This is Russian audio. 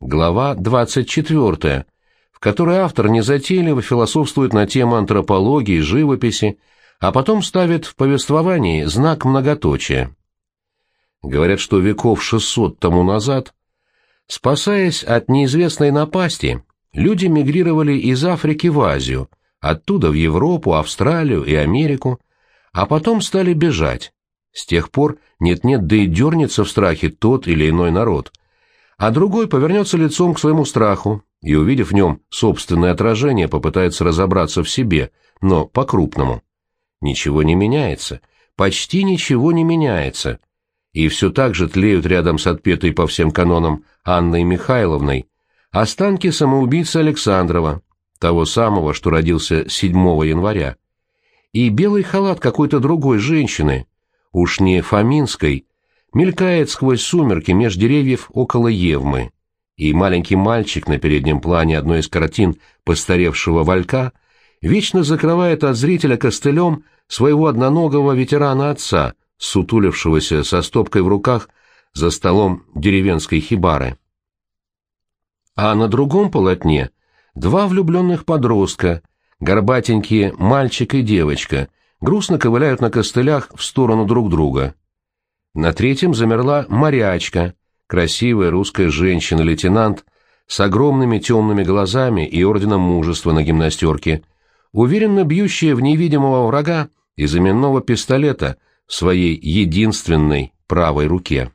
глава 24, в которой автор незатейливо философствует на тему антропологии, живописи, а потом ставит в повествовании знак многоточия. Говорят, что веков 600 тому назад, спасаясь от неизвестной напасти, люди мигрировали из Африки в Азию, оттуда в Европу, Австралию и Америку, а потом стали бежать. С тех пор нет-нет, да и дернется в страхе тот или иной народ, а другой повернется лицом к своему страху и, увидев в нем собственное отражение, попытается разобраться в себе, но по-крупному. Ничего не меняется, почти ничего не меняется. И все так же тлеют рядом с отпетой по всем канонам Анной Михайловной останки самоубийцы Александрова, того самого, что родился 7 января, и белый халат какой-то другой женщины, уж не Фоминской, мелькает сквозь сумерки меж деревьев около Евмы, и маленький мальчик на переднем плане одной из картин постаревшего валька вечно закрывает от зрителя костылем своего одноногого ветерана-отца, сутулившегося со стопкой в руках за столом деревенской хибары. А на другом полотне два влюбленных подростка, горбатенькие мальчик и девочка, грустно ковыляют на костылях в сторону друг друга. На третьем замерла морячка, красивая русская женщина-лейтенант с огромными темными глазами и орденом мужества на гимнастерке, уверенно бьющая в невидимого врага из именного пистолета в своей единственной правой руке.